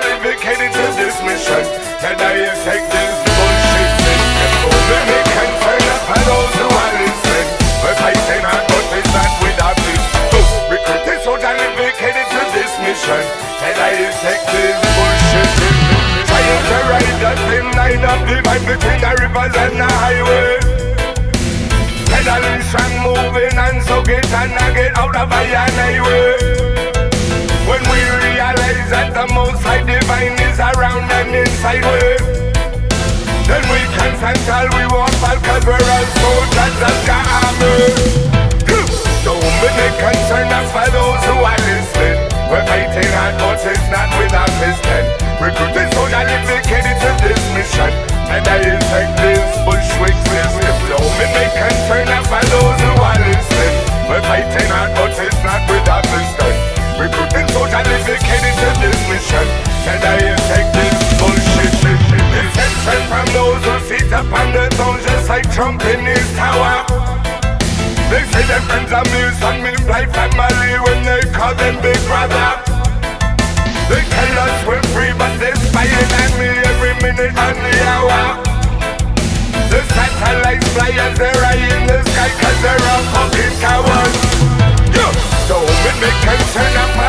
dedicated to this mission. Can I take this bullshit? Only make concern for those who are listening. We're fighting hard, but it's not without this. So, recruiting soldier dedicated to this mission. Can I take this bullshit system? Trying to ride that thin line of divide between the rivers and the highway. Pedaling strong, moving and so get and I get out of my highway. When we realize that the divine is around and inside way, then we can stand tall, we won't fall cause we're all soldiers of the army. Make concern for those who are listening. We're fighting hard, but it's not without piston. Recruiting soldier dedicated to this mission. And I take this bushwick system. Make concern for those who are listening. We're fighting hard, but it's not without piston. Recruiting soldier dedicated like Trump in his tower. They say their friends are meals and me fly family when they call them big brother. They tell us we're free, but they're spying on me every minute and the hour. The satellites fly as they're high in the sky cause they're all fucking cowards. Yo, don't be make concern for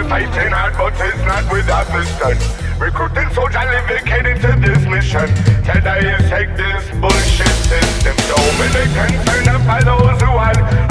We're fighting hard, but it's not without mission. Recruiting soldiers dedicated to this mission. Tell I take this bullshit system. Be make concern for those who are.